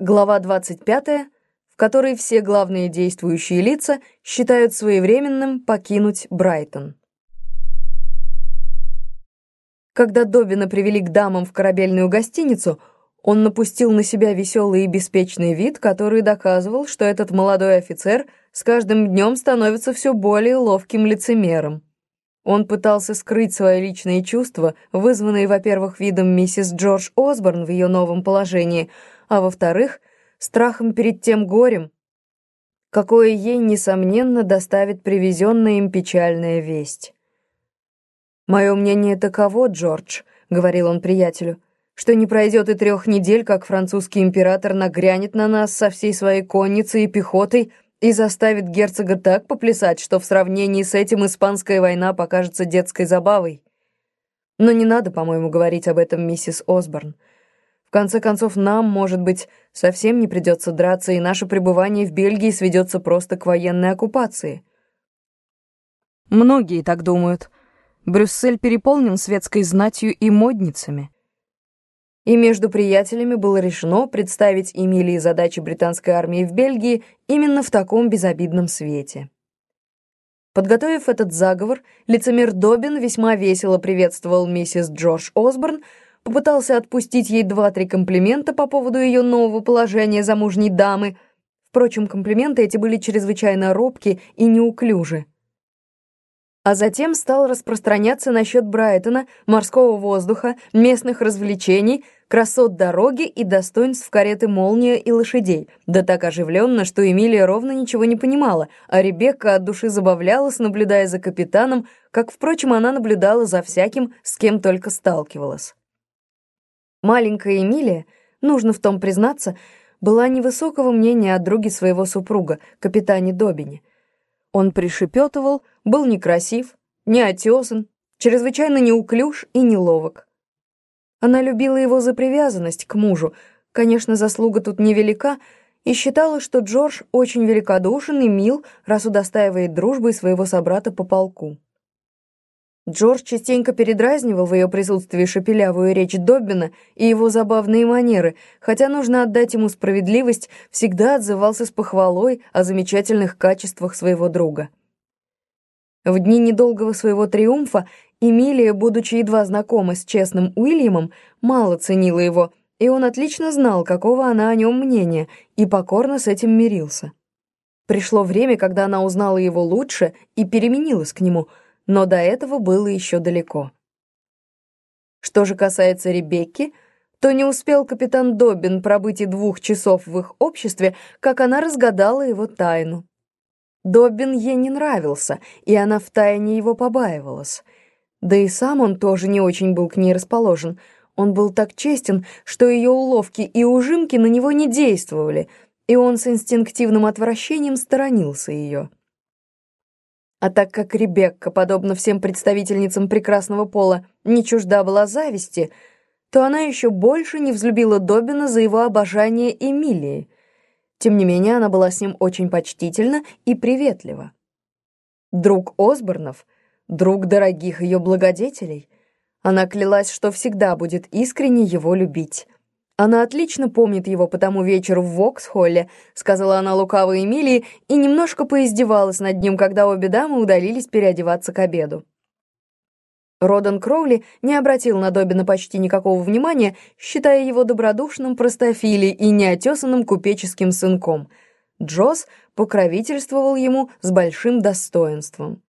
Глава 25, в которой все главные действующие лица считают своевременным покинуть Брайтон. Когда Добина привели к дамам в корабельную гостиницу, он напустил на себя веселый и беспечный вид, который доказывал, что этот молодой офицер с каждым днем становится все более ловким лицемером. Он пытался скрыть свои личные чувства, вызванные, во-первых, видом миссис Джордж Осборн в ее новом положении — а во-вторых, страхом перед тем горем, какое ей, несомненно, доставит привезенная им печальная весть. «Мое мнение таково, Джордж», — говорил он приятелю, «что не пройдет и трех недель, как французский император нагрянет на нас со всей своей конницей и пехотой и заставит герцога так поплясать, что в сравнении с этим испанская война покажется детской забавой. Но не надо, по-моему, говорить об этом миссис Осборн конце концов, нам, может быть, совсем не придется драться, и наше пребывание в Бельгии сведется просто к военной оккупации. Многие так думают. Брюссель переполнен светской знатью и модницами. И между приятелями было решено представить Эмилии задачи британской армии в Бельгии именно в таком безобидном свете. Подготовив этот заговор, лицемер Добин весьма весело приветствовал миссис Джордж Осборн, попытался отпустить ей два-три комплимента по поводу ее нового положения замужней дамы. Впрочем, комплименты эти были чрезвычайно робки и неуклюжи. А затем стал распространяться насчет Брайтона, морского воздуха, местных развлечений, красот дороги и достоинств кареты «Молния» и лошадей. Да так оживленно, что Эмилия ровно ничего не понимала, а Ребекка от души забавлялась, наблюдая за капитаном, как, впрочем, она наблюдала за всяким, с кем только сталкивалась. Маленькая Эмилия, нужно в том признаться, была невысокого мнения о друге своего супруга, капитане Добине. Он пришепетывал, был некрасив, неотесан, чрезвычайно неуклюж и неловок. Она любила его за привязанность к мужу, конечно, заслуга тут невелика, и считала, что Джордж очень великодушен и мил, раз удостаивает дружбой своего собрата по полку. Джордж частенько передразнивал в ее присутствии шепелявую речь Доббина и его забавные манеры, хотя нужно отдать ему справедливость, всегда отзывался с похвалой о замечательных качествах своего друга. В дни недолгого своего триумфа Эмилия, будучи едва знакома с честным Уильямом, мало ценила его, и он отлично знал, какого она о нем мнения, и покорно с этим мирился. Пришло время, когда она узнала его лучше и переменилась к нему — но до этого было еще далеко. Что же касается Ребекки, то не успел капитан Добин пробыть и двух часов в их обществе, как она разгадала его тайну. Добин ей не нравился, и она втайне его побаивалась. Да и сам он тоже не очень был к ней расположен. Он был так честен, что ее уловки и ужимки на него не действовали, и он с инстинктивным отвращением сторонился ее. А так как Ребекка, подобно всем представительницам прекрасного пола, не чужда была зависти, то она еще больше не взлюбила Добина за его обожание Эмилии. Тем не менее, она была с ним очень почтительна и приветлива. Друг Осборнов, друг дорогих ее благодетелей. Она клялась, что всегда будет искренне его любить. Она отлично помнит его по тому вечеру в Воксхолле, сказала она лукавой Эмилии и немножко поиздевалась над ним, когда обе дамы удалились переодеваться к обеду. Родан Кроули не обратил на Добина почти никакого внимания, считая его добродушным простофилей и неотесанным купеческим сынком. Джосс покровительствовал ему с большим достоинством.